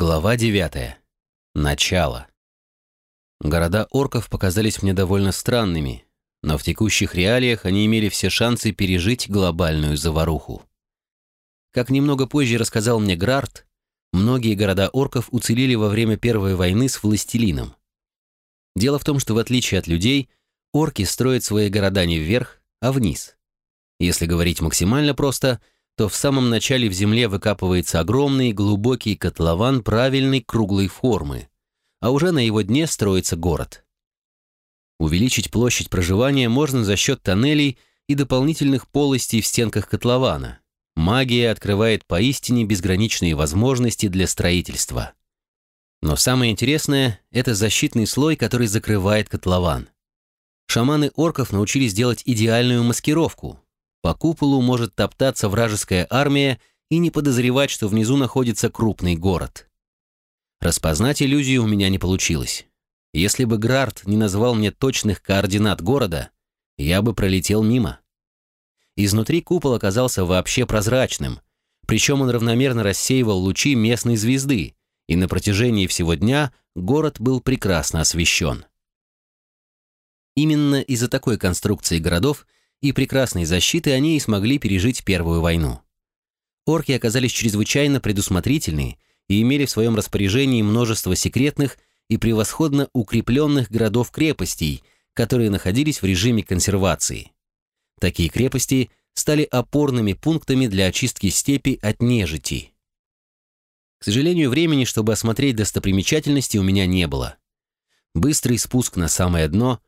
Глава 9. Начало. Города орков показались мне довольно странными, но в текущих реалиях они имели все шансы пережить глобальную заваруху. Как немного позже рассказал мне Грарт, многие города орков уцелели во время Первой войны с властелином. Дело в том, что в отличие от людей, орки строят свои города не вверх, а вниз. Если говорить максимально просто – то в самом начале в земле выкапывается огромный глубокий котлован правильной круглой формы, а уже на его дне строится город. Увеличить площадь проживания можно за счет тоннелей и дополнительных полостей в стенках котлована. Магия открывает поистине безграничные возможности для строительства. Но самое интересное – это защитный слой, который закрывает котлован. Шаманы орков научились делать идеальную маскировку, по куполу может топтаться вражеская армия и не подозревать, что внизу находится крупный город. Распознать иллюзию у меня не получилось. Если бы Грарт не назвал мне точных координат города, я бы пролетел мимо. Изнутри купол оказался вообще прозрачным, причем он равномерно рассеивал лучи местной звезды, и на протяжении всего дня город был прекрасно освещен. Именно из-за такой конструкции городов – и прекрасной защиты они и смогли пережить Первую войну. Орки оказались чрезвычайно предусмотрительны и имели в своем распоряжении множество секретных и превосходно укрепленных городов-крепостей, которые находились в режиме консервации. Такие крепости стали опорными пунктами для очистки степи от нежити. К сожалению, времени, чтобы осмотреть достопримечательности, у меня не было. Быстрый спуск на самое дно,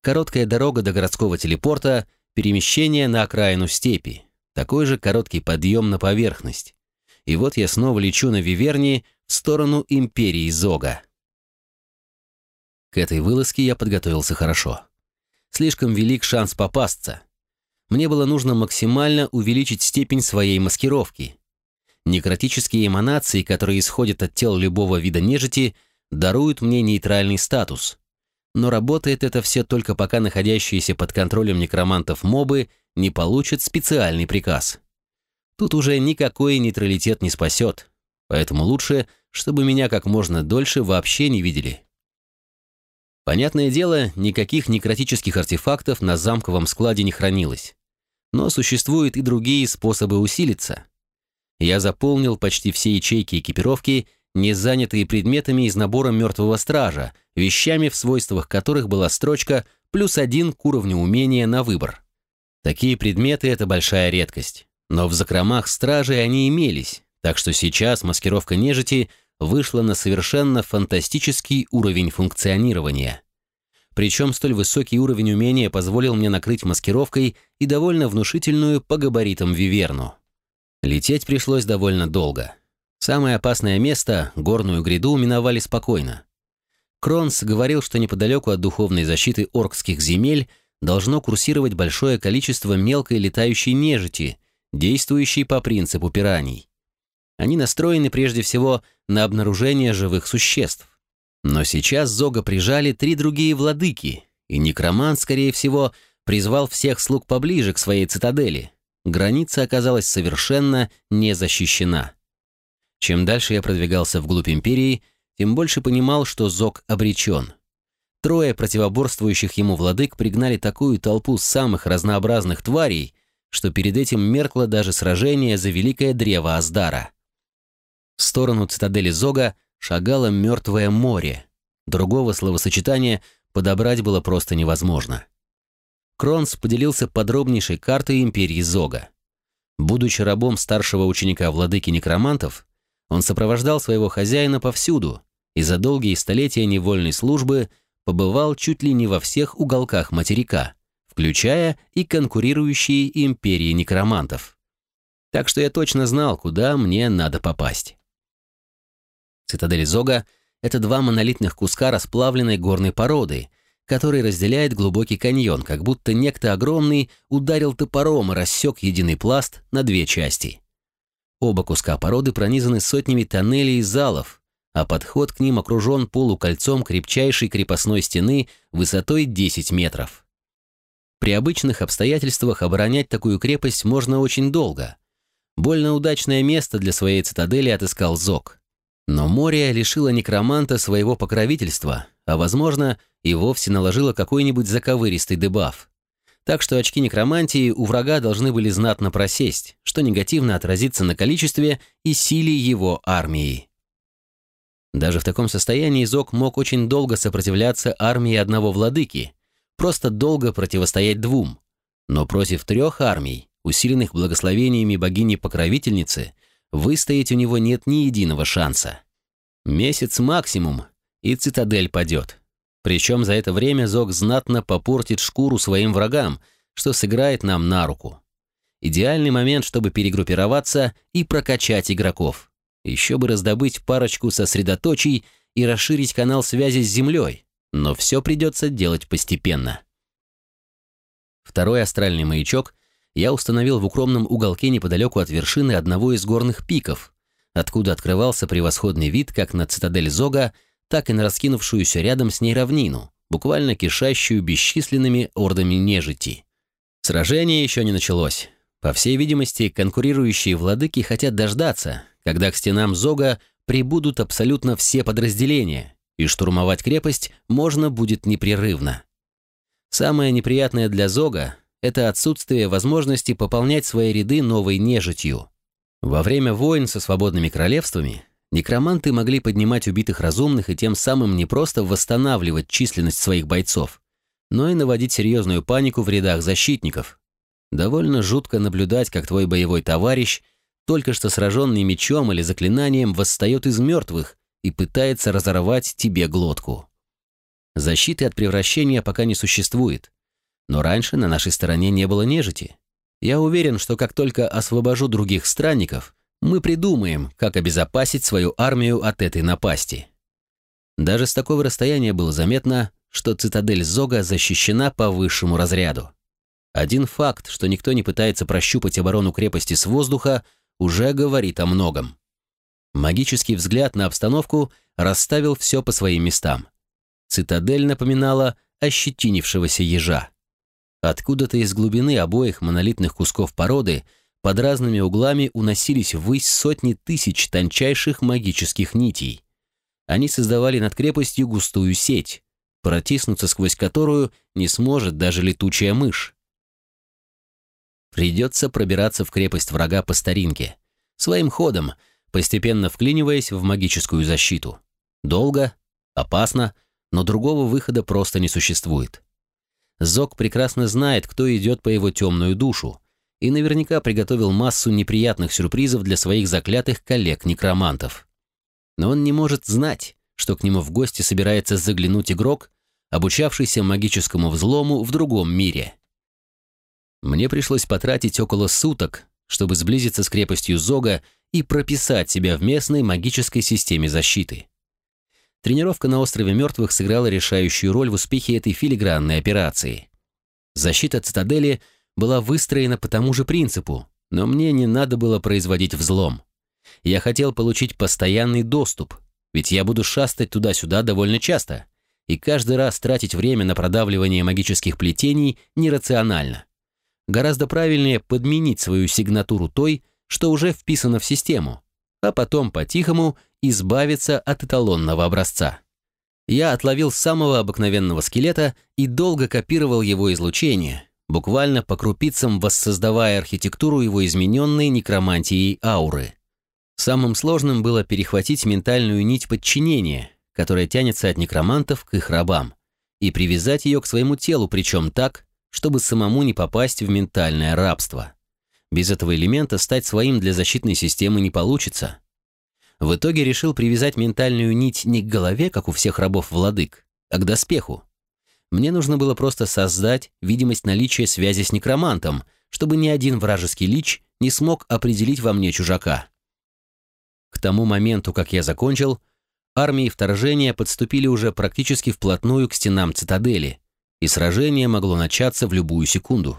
короткая дорога до городского телепорта — перемещение на окраину степи, такой же короткий подъем на поверхность. И вот я снова лечу на Вивернии в сторону Империи Зога. К этой вылазке я подготовился хорошо. Слишком велик шанс попасться. Мне было нужно максимально увеличить степень своей маскировки. Некротические эманации, которые исходят от тел любого вида нежити, даруют мне нейтральный статус, но работает это все только пока находящиеся под контролем некромантов мобы не получат специальный приказ. Тут уже никакой нейтралитет не спасет, поэтому лучше, чтобы меня как можно дольше вообще не видели. Понятное дело, никаких некротических артефактов на замковом складе не хранилось. Но существуют и другие способы усилиться. Я заполнил почти все ячейки экипировки не занятые предметами из набора мертвого стража, вещами, в свойствах которых была строчка «плюс один к уровню умения на выбор». Такие предметы — это большая редкость. Но в закромах стражи они имелись, так что сейчас маскировка нежити вышла на совершенно фантастический уровень функционирования. Причем столь высокий уровень умения позволил мне накрыть маскировкой и довольно внушительную по габаритам виверну. Лететь пришлось довольно долго. Самое опасное место, горную гряду, миновали спокойно. Кронс говорил, что неподалеку от духовной защиты оркских земель должно курсировать большое количество мелкой летающей нежити, действующей по принципу пираний. Они настроены прежде всего на обнаружение живых существ. Но сейчас Зога прижали три другие владыки, и некромант, скорее всего, призвал всех слуг поближе к своей цитадели. Граница оказалась совершенно не защищена. Чем дальше я продвигался вглубь империи, тем больше понимал, что Зог обречен. Трое противоборствующих ему владык пригнали такую толпу самых разнообразных тварей, что перед этим меркло даже сражение за великое древо Аздара. В сторону цитадели Зога шагало мертвое море. Другого словосочетания подобрать было просто невозможно. Кронс поделился подробнейшей картой империи Зога. Будучи рабом старшего ученика владыки некромантов, он сопровождал своего хозяина повсюду и за долгие столетия невольной службы побывал чуть ли не во всех уголках материка, включая и конкурирующие империи некромантов. Так что я точно знал, куда мне надо попасть. Цитадель Зога — это два монолитных куска расплавленной горной породы, который разделяет глубокий каньон, как будто некто огромный ударил топором и рассек единый пласт на две части. Оба куска породы пронизаны сотнями тоннелей и залов, а подход к ним окружен полукольцом крепчайшей крепостной стены высотой 10 метров. При обычных обстоятельствах оборонять такую крепость можно очень долго. Больно удачное место для своей цитадели отыскал Зок. Но море лишило некроманта своего покровительства, а, возможно, и вовсе наложило какой-нибудь заковыристый дебаф. Так что очки некромантии у врага должны были знатно просесть, что негативно отразится на количестве и силе его армии. Даже в таком состоянии Зок мог очень долго сопротивляться армии одного владыки, просто долго противостоять двум. Но против трех армий, усиленных благословениями богини-покровительницы, выстоять у него нет ни единого шанса. Месяц максимум, и цитадель падет. Причем за это время Зок знатно попортит шкуру своим врагам, что сыграет нам на руку. Идеальный момент, чтобы перегруппироваться и прокачать игроков. Еще бы раздобыть парочку сосредоточий и расширить канал связи с Землей, но все придется делать постепенно. Второй астральный маячок я установил в укромном уголке неподалеку от вершины одного из горных пиков, откуда открывался превосходный вид как на цитадель Зога, так и на раскинувшуюся рядом с ней равнину, буквально кишащую бесчисленными ордами нежити. Сражение еще не началось. По всей видимости, конкурирующие владыки хотят дождаться, когда к стенам Зога прибудут абсолютно все подразделения, и штурмовать крепость можно будет непрерывно. Самое неприятное для Зога – это отсутствие возможности пополнять свои ряды новой нежитью. Во время войн со свободными королевствами некроманты могли поднимать убитых разумных и тем самым не просто восстанавливать численность своих бойцов, но и наводить серьезную панику в рядах защитников. Довольно жутко наблюдать, как твой боевой товарищ, только что сраженный мечом или заклинанием, восстает из мертвых и пытается разорвать тебе глотку. Защиты от превращения пока не существует, но раньше на нашей стороне не было нежити. Я уверен, что как только освобожу других странников, мы придумаем, как обезопасить свою армию от этой напасти. Даже с такого расстояния было заметно, что цитадель Зога защищена по высшему разряду. Один факт, что никто не пытается прощупать оборону крепости с воздуха, уже говорит о многом. Магический взгляд на обстановку расставил все по своим местам. Цитадель напоминала ощетинившегося ежа. Откуда-то из глубины обоих монолитных кусков породы под разными углами уносились ввысь сотни тысяч тончайших магических нитей. Они создавали над крепостью густую сеть, протиснуться сквозь которую не сможет даже летучая мышь. Придется пробираться в крепость врага по старинке, своим ходом, постепенно вклиниваясь в магическую защиту. Долго, опасно, но другого выхода просто не существует. Зок прекрасно знает, кто идет по его темную душу, и наверняка приготовил массу неприятных сюрпризов для своих заклятых коллег-некромантов. Но он не может знать, что к нему в гости собирается заглянуть игрок, обучавшийся магическому взлому в другом мире. Мне пришлось потратить около суток, чтобы сблизиться с крепостью Зога и прописать себя в местной магической системе защиты. Тренировка на острове Мертвых сыграла решающую роль в успехе этой филигранной операции. Защита цитадели была выстроена по тому же принципу, но мне не надо было производить взлом. Я хотел получить постоянный доступ, ведь я буду шастать туда-сюда довольно часто, и каждый раз тратить время на продавливание магических плетений нерационально. Гораздо правильнее подменить свою сигнатуру той, что уже вписано в систему, а потом по-тихому избавиться от эталонного образца. Я отловил самого обыкновенного скелета и долго копировал его излучение, буквально по крупицам воссоздавая архитектуру его измененной некромантией ауры. Самым сложным было перехватить ментальную нить подчинения, которая тянется от некромантов к их рабам, и привязать ее к своему телу, причем так, чтобы самому не попасть в ментальное рабство. Без этого элемента стать своим для защитной системы не получится. В итоге решил привязать ментальную нить не к голове, как у всех рабов-владык, а к доспеху. Мне нужно было просто создать видимость наличия связи с некромантом, чтобы ни один вражеский лич не смог определить во мне чужака. К тому моменту, как я закончил, армии вторжения подступили уже практически вплотную к стенам цитадели, и сражение могло начаться в любую секунду.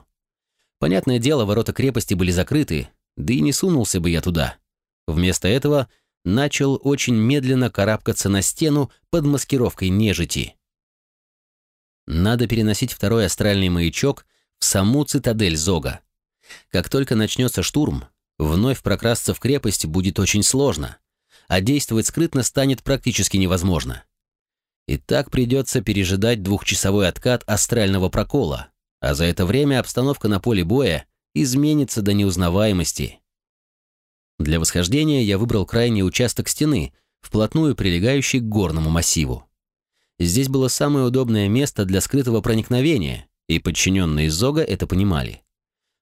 Понятное дело, ворота крепости были закрыты, да и не сунулся бы я туда. Вместо этого начал очень медленно карабкаться на стену под маскировкой нежити. Надо переносить второй астральный маячок в саму цитадель Зога. Как только начнется штурм, вновь прокрасться в крепость будет очень сложно, а действовать скрытно станет практически невозможно. И так придется пережидать двухчасовой откат астрального прокола, а за это время обстановка на поле боя изменится до неузнаваемости. Для восхождения я выбрал крайний участок стены, вплотную прилегающий к горному массиву. Здесь было самое удобное место для скрытого проникновения, и подчиненные Зога это понимали.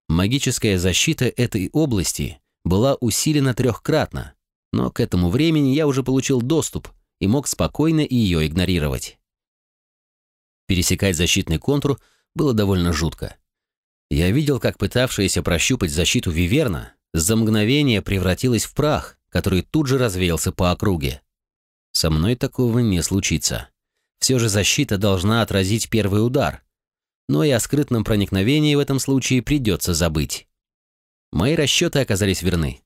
Магическая защита этой области была усилена трехкратно, но к этому времени я уже получил доступ и мог спокойно ее игнорировать. Пересекать защитный контур было довольно жутко. Я видел, как пытавшаяся прощупать защиту Виверна за мгновение превратилась в прах, который тут же развеялся по округе. Со мной такого не случится. Все же защита должна отразить первый удар. Но и о скрытном проникновении в этом случае придется забыть. Мои расчеты оказались верны.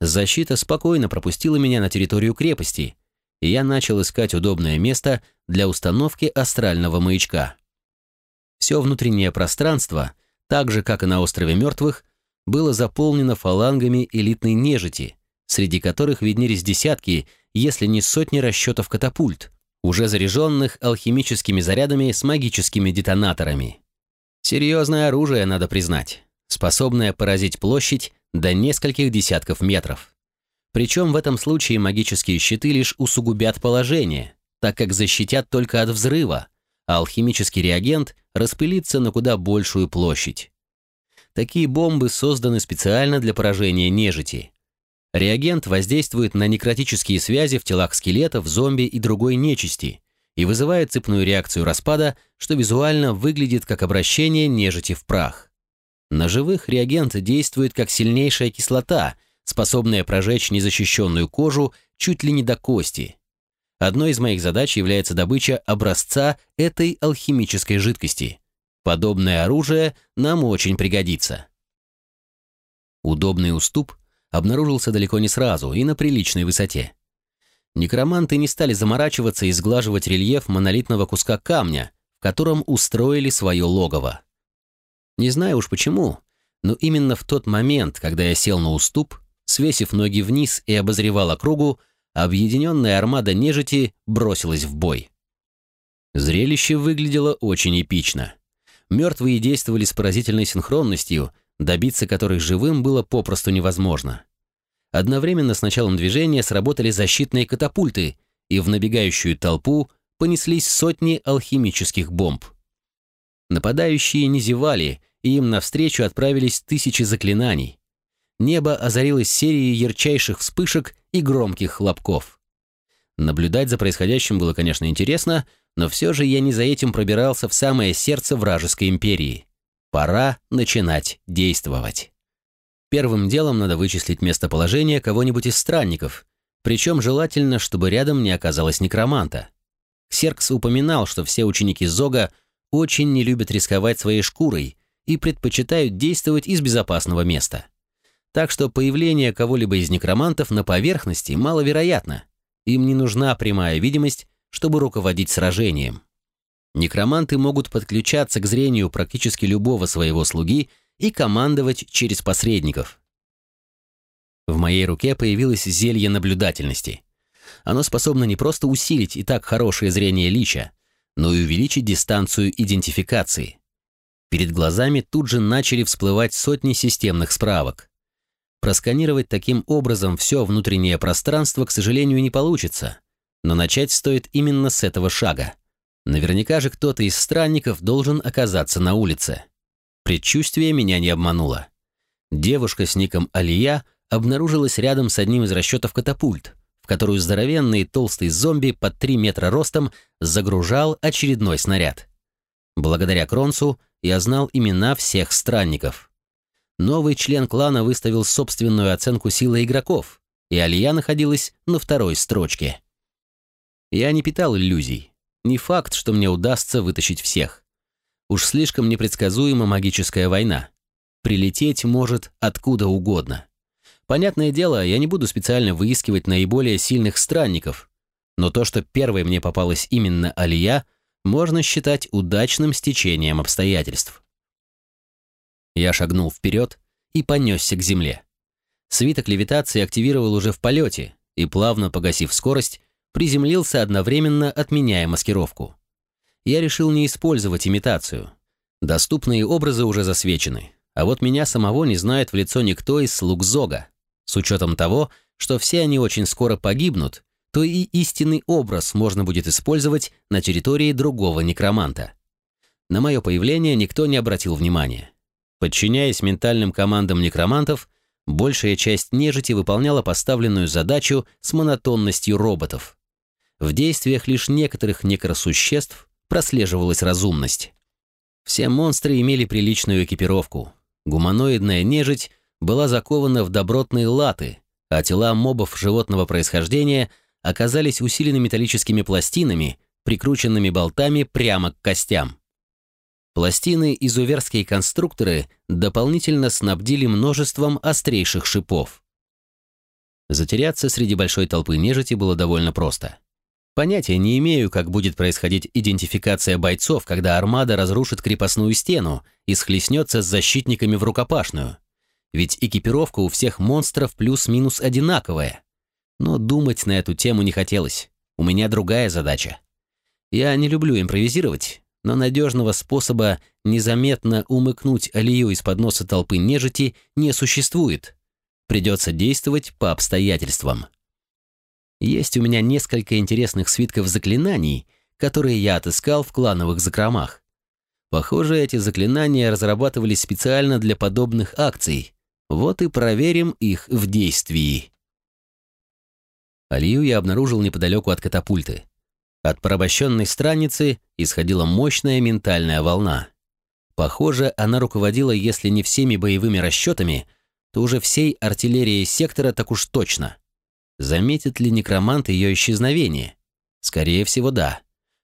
Защита спокойно пропустила меня на территорию крепости, и я начал искать удобное место для установки астрального маячка. Все внутреннее пространство, так же, как и на острове Мертвых, было заполнено фалангами элитной нежити, среди которых виднелись десятки, если не сотни расчетов катапульт, уже заряженных алхимическими зарядами с магическими детонаторами. Серьезное оружие, надо признать, способное поразить площадь до нескольких десятков метров. Причем в этом случае магические щиты лишь усугубят положение, так как защитят только от взрыва, а алхимический реагент распылится на куда большую площадь. Такие бомбы созданы специально для поражения нежити. Реагент воздействует на некротические связи в телах скелетов, зомби и другой нечисти и вызывает цепную реакцию распада, что визуально выглядит как обращение нежити в прах. На живых реагент действует как сильнейшая кислота, способная прожечь незащищенную кожу чуть ли не до кости. Одной из моих задач является добыча образца этой алхимической жидкости. Подобное оружие нам очень пригодится. Удобный уступ обнаружился далеко не сразу и на приличной высоте. Некроманты не стали заморачиваться и сглаживать рельеф монолитного куска камня, в котором устроили свое логово. Не знаю уж почему, но именно в тот момент, когда я сел на уступ, свесив ноги вниз и обозревал округу, объединенная армада нежити бросилась в бой. Зрелище выглядело очень эпично. Мертвые действовали с поразительной синхронностью, добиться которых живым было попросту невозможно. Одновременно с началом движения сработали защитные катапульты, и в набегающую толпу понеслись сотни алхимических бомб. Нападающие не зевали, и им навстречу отправились тысячи заклинаний. Небо озарилось серией ярчайших вспышек и громких хлопков. Наблюдать за происходящим было, конечно, интересно, но все же я не за этим пробирался в самое сердце вражеской империи. Пора начинать действовать. Первым делом надо вычислить местоположение кого-нибудь из странников, причем желательно, чтобы рядом не оказалось некроманта. Ксеркс упоминал, что все ученики Зога очень не любят рисковать своей шкурой и предпочитают действовать из безопасного места. Так что появление кого-либо из некромантов на поверхности маловероятно. Им не нужна прямая видимость, чтобы руководить сражением. Некроманты могут подключаться к зрению практически любого своего слуги и командовать через посредников. В моей руке появилось зелье наблюдательности. Оно способно не просто усилить и так хорошее зрение лича, но и увеличить дистанцию идентификации. Перед глазами тут же начали всплывать сотни системных справок. Просканировать таким образом все внутреннее пространство, к сожалению, не получится — но начать стоит именно с этого шага. Наверняка же кто-то из странников должен оказаться на улице. Предчувствие меня не обмануло. Девушка с ником Алия обнаружилась рядом с одним из расчетов катапульт, в которую здоровенный толстый зомби под 3 метра ростом загружал очередной снаряд. Благодаря Кронсу я знал имена всех странников. Новый член клана выставил собственную оценку силы игроков, и Алия находилась на второй строчке. Я не питал иллюзий. Не факт, что мне удастся вытащить всех. Уж слишком непредсказуема магическая война. Прилететь может откуда угодно. Понятное дело, я не буду специально выискивать наиболее сильных странников, но то, что первой мне попалась именно Алия, можно считать удачным стечением обстоятельств. Я шагнул вперед и понесся к земле. Свиток левитации активировал уже в полете, и, плавно погасив скорость, приземлился одновременно, отменяя маскировку. Я решил не использовать имитацию. Доступные образы уже засвечены, а вот меня самого не знает в лицо никто из слуг Зога. С учетом того, что все они очень скоро погибнут, то и истинный образ можно будет использовать на территории другого некроманта. На мое появление никто не обратил внимания. Подчиняясь ментальным командам некромантов, большая часть нежити выполняла поставленную задачу с монотонностью роботов. В действиях лишь некоторых некросуществ прослеживалась разумность. Все монстры имели приличную экипировку. Гуманоидная нежить была закована в добротные латы, а тела мобов животного происхождения оказались усилены металлическими пластинами, прикрученными болтами прямо к костям. Пластины изуверские конструкторы дополнительно снабдили множеством острейших шипов. Затеряться среди большой толпы нежити было довольно просто. Понятия не имею, как будет происходить идентификация бойцов, когда армада разрушит крепостную стену и схлестнется с защитниками в рукопашную. Ведь экипировка у всех монстров плюс-минус одинаковая. Но думать на эту тему не хотелось. У меня другая задача. Я не люблю импровизировать, но надежного способа незаметно умыкнуть Алию из-под носа толпы нежити не существует. Придется действовать по обстоятельствам. Есть у меня несколько интересных свитков заклинаний, которые я отыскал в клановых закромах. Похоже, эти заклинания разрабатывались специально для подобных акций. Вот и проверим их в действии. Алию я обнаружил неподалеку от катапульты. От порабощенной страницы исходила мощная ментальная волна. Похоже, она руководила, если не всеми боевыми расчетами, то уже всей артиллерией сектора так уж точно. Заметит ли некромант ее исчезновение? Скорее всего, да.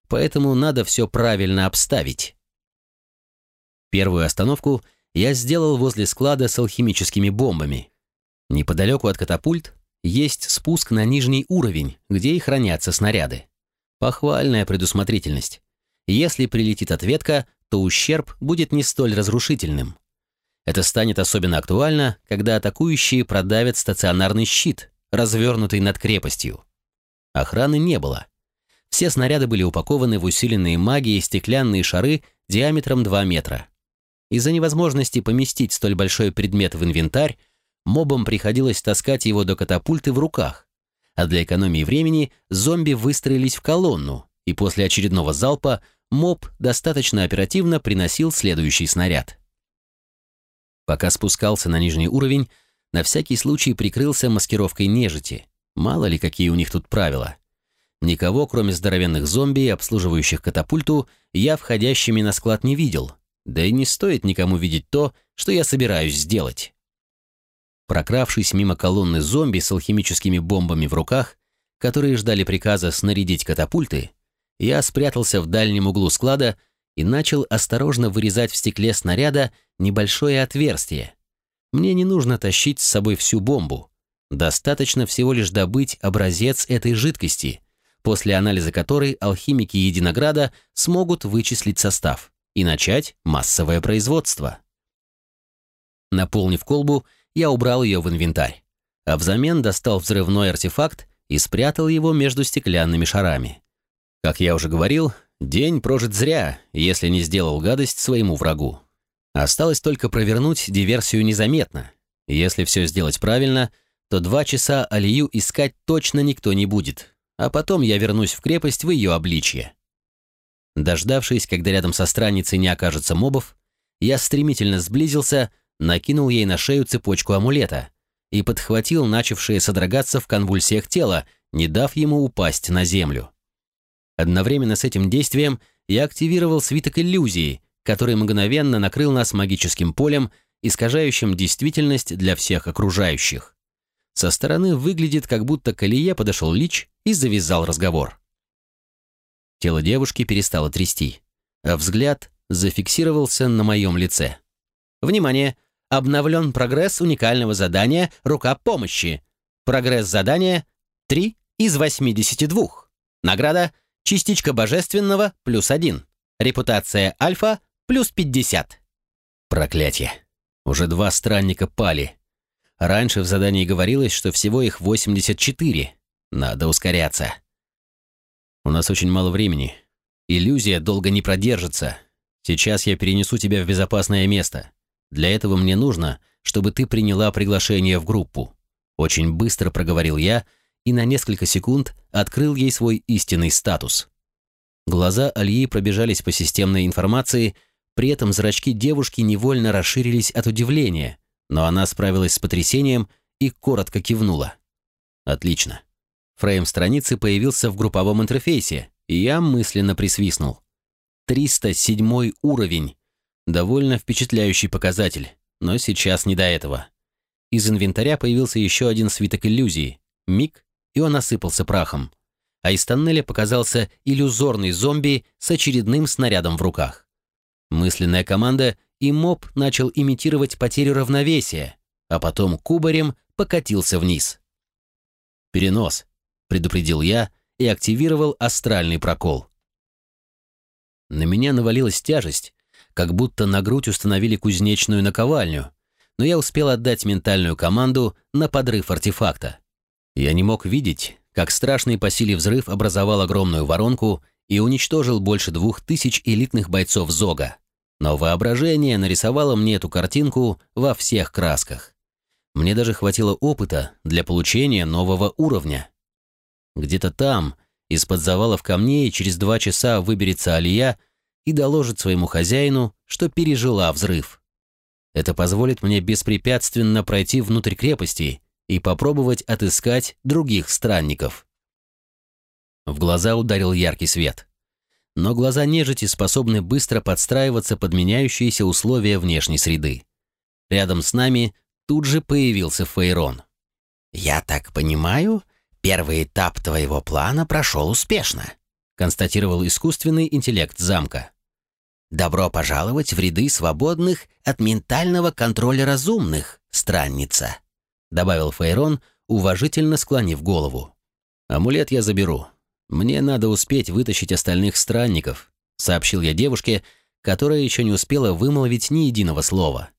Поэтому надо все правильно обставить. Первую остановку я сделал возле склада с алхимическими бомбами. Неподалеку от катапульт есть спуск на нижний уровень, где и хранятся снаряды. Похвальная предусмотрительность. Если прилетит ответка, то ущерб будет не столь разрушительным. Это станет особенно актуально, когда атакующие продавят стационарный щит, развернутый над крепостью. Охраны не было. Все снаряды были упакованы в усиленные магией стеклянные шары диаметром 2 метра. Из-за невозможности поместить столь большой предмет в инвентарь, мобам приходилось таскать его до катапульты в руках. А для экономии времени зомби выстроились в колонну, и после очередного залпа моб достаточно оперативно приносил следующий снаряд. Пока спускался на нижний уровень, на всякий случай прикрылся маскировкой нежити. Мало ли, какие у них тут правила. Никого, кроме здоровенных зомби, обслуживающих катапульту, я входящими на склад не видел. Да и не стоит никому видеть то, что я собираюсь сделать. Прокравшись мимо колонны зомби с алхимическими бомбами в руках, которые ждали приказа снарядить катапульты, я спрятался в дальнем углу склада и начал осторожно вырезать в стекле снаряда небольшое отверстие, мне не нужно тащить с собой всю бомбу. Достаточно всего лишь добыть образец этой жидкости, после анализа которой алхимики Единограда смогут вычислить состав и начать массовое производство. Наполнив колбу, я убрал ее в инвентарь, а взамен достал взрывной артефакт и спрятал его между стеклянными шарами. Как я уже говорил, день прожит зря, если не сделал гадость своему врагу. Осталось только провернуть диверсию незаметно. Если все сделать правильно, то два часа Алию искать точно никто не будет, а потом я вернусь в крепость в ее обличье. Дождавшись, когда рядом со страницей не окажется мобов, я стремительно сблизился, накинул ей на шею цепочку амулета и подхватил начавшее содрогаться в конвульсиях тело, не дав ему упасть на землю. Одновременно с этим действием я активировал свиток иллюзии, который мгновенно накрыл нас магическим полем, искажающим действительность для всех окружающих. Со стороны выглядит, как будто к Илье подошел Лич и завязал разговор. Тело девушки перестало трясти, а взгляд зафиксировался на моем лице. «Внимание! Обновлен прогресс уникального задания «Рука помощи». Прогресс задания 3 из 82. Награда «Частичка божественного» плюс 1. Репутация альфа плюс 50. Проклятие. Уже два странника пали. Раньше в задании говорилось, что всего их 84, Надо ускоряться. У нас очень мало времени. Иллюзия долго не продержится. Сейчас я перенесу тебя в безопасное место. Для этого мне нужно, чтобы ты приняла приглашение в группу. Очень быстро проговорил я и на несколько секунд открыл ей свой истинный статус. Глаза Алии пробежались по системной информации, при этом зрачки девушки невольно расширились от удивления, но она справилась с потрясением и коротко кивнула. Отлично. Фрейм страницы появился в групповом интерфейсе, и я мысленно присвистнул. 307 уровень. Довольно впечатляющий показатель, но сейчас не до этого. Из инвентаря появился еще один свиток иллюзии. Миг, и он осыпался прахом. А из тоннеля показался иллюзорный зомби с очередным снарядом в руках. Мысленная команда, и моб начал имитировать потерю равновесия, а потом кубарем покатился вниз. «Перенос», — предупредил я и активировал астральный прокол. На меня навалилась тяжесть, как будто на грудь установили кузнечную наковальню, но я успел отдать ментальную команду на подрыв артефакта. Я не мог видеть, как страшный по силе взрыв образовал огромную воронку и уничтожил больше двух тысяч элитных бойцов Зога. Но воображение нарисовало мне эту картинку во всех красках. Мне даже хватило опыта для получения нового уровня. Где-то там, из-под завалов камней, через два часа выберется Алия и доложит своему хозяину, что пережила взрыв. Это позволит мне беспрепятственно пройти внутрь крепости и попробовать отыскать других странников. В глаза ударил яркий свет. Но глаза нежити способны быстро подстраиваться под меняющиеся условия внешней среды. Рядом с нами тут же появился Фейрон. «Я так понимаю, первый этап твоего плана прошел успешно», констатировал искусственный интеллект замка. «Добро пожаловать в ряды свободных от ментального контроля разумных, странница», добавил Фейрон, уважительно склонив голову. «Амулет я заберу. Мне надо успеть вытащить остальных странников», сообщил я девушке, которая еще не успела вымолвить ни единого слова.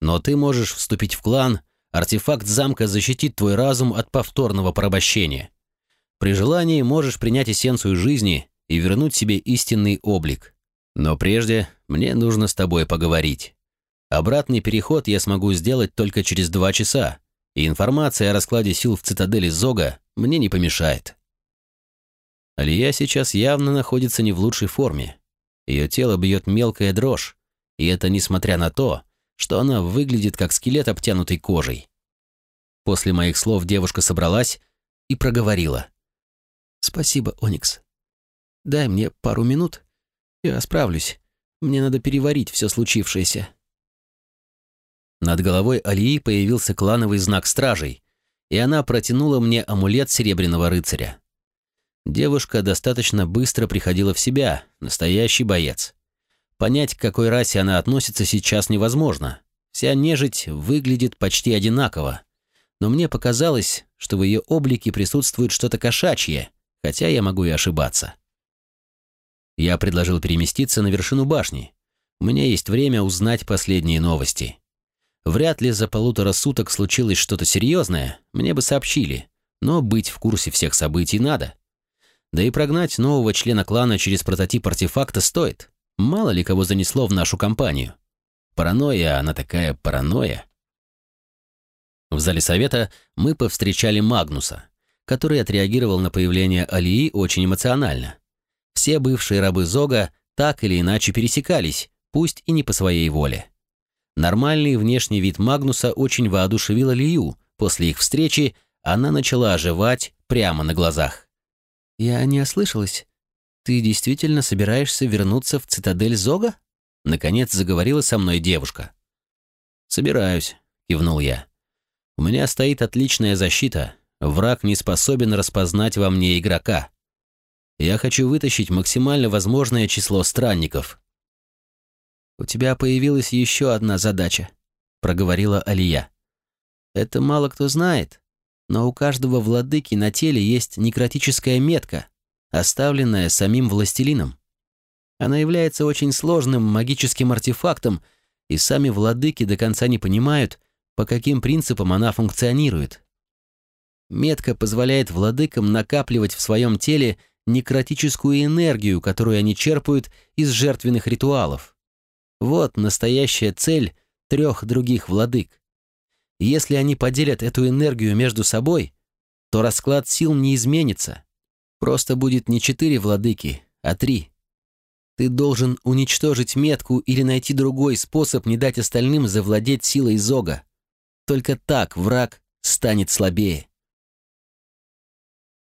Но ты можешь вступить в клан, артефакт замка защитит твой разум от повторного порабощения. При желании можешь принять эссенцию жизни и вернуть себе истинный облик. Но прежде мне нужно с тобой поговорить. Обратный переход я смогу сделать только через два часа, и информация о раскладе сил в цитадели Зога мне не помешает. Алия сейчас явно находится не в лучшей форме. Ее тело бьет мелкая дрожь, и это несмотря на то, что она выглядит как скелет, обтянутый кожей. После моих слов девушка собралась и проговорила. «Спасибо, Оникс. Дай мне пару минут. Я справлюсь. Мне надо переварить все случившееся». Над головой Алии появился клановый знак стражей, и она протянула мне амулет Серебряного рыцаря. Девушка достаточно быстро приходила в себя, настоящий боец. Понять, к какой расе она относится, сейчас невозможно. Вся нежить выглядит почти одинаково. Но мне показалось, что в ее облике присутствует что-то кошачье, хотя я могу и ошибаться. Я предложил переместиться на вершину башни. У меня есть время узнать последние новости. Вряд ли за полутора суток случилось что-то серьезное, мне бы сообщили, но быть в курсе всех событий надо. Да и прогнать нового члена клана через прототип артефакта стоит. Мало ли кого занесло в нашу компанию. Паранойя, она такая паранойя. В зале совета мы повстречали Магнуса, который отреагировал на появление Алии очень эмоционально. Все бывшие рабы Зога так или иначе пересекались, пусть и не по своей воле. Нормальный внешний вид Магнуса очень воодушевил Алию. После их встречи она начала оживать прямо на глазах. «Я не ослышалась. «Ты действительно собираешься вернуться в цитадель Зога?» Наконец заговорила со мной девушка. «Собираюсь», — кивнул я. «У меня стоит отличная защита. Враг не способен распознать во мне игрока. Я хочу вытащить максимально возможное число странников». «У тебя появилась еще одна задача», — проговорила Алия. «Это мало кто знает, но у каждого владыки на теле есть некротическая метка, оставленная самим властелином. Она является очень сложным магическим артефактом, и сами владыки до конца не понимают, по каким принципам она функционирует. Метка позволяет владыкам накапливать в своем теле некротическую энергию, которую они черпают из жертвенных ритуалов. Вот настоящая цель трех других владык. Если они поделят эту энергию между собой, то расклад сил не изменится. Просто будет не четыре владыки, а три. Ты должен уничтожить метку или найти другой способ не дать остальным завладеть силой Зога. Только так враг станет слабее.